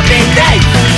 happy days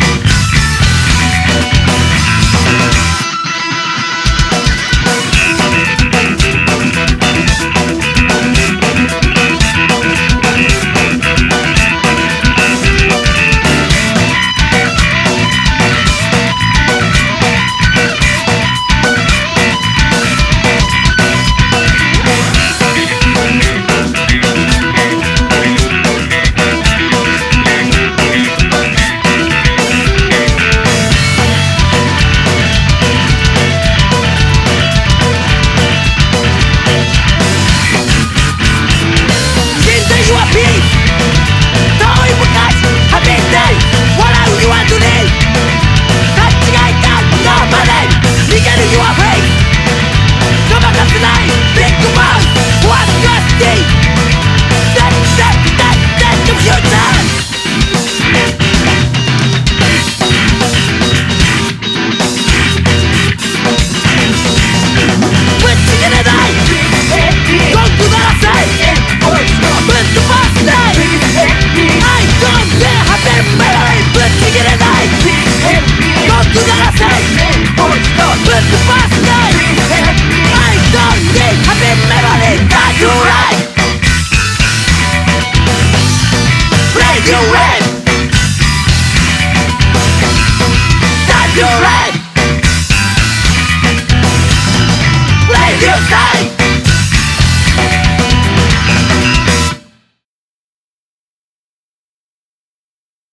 Radio side you say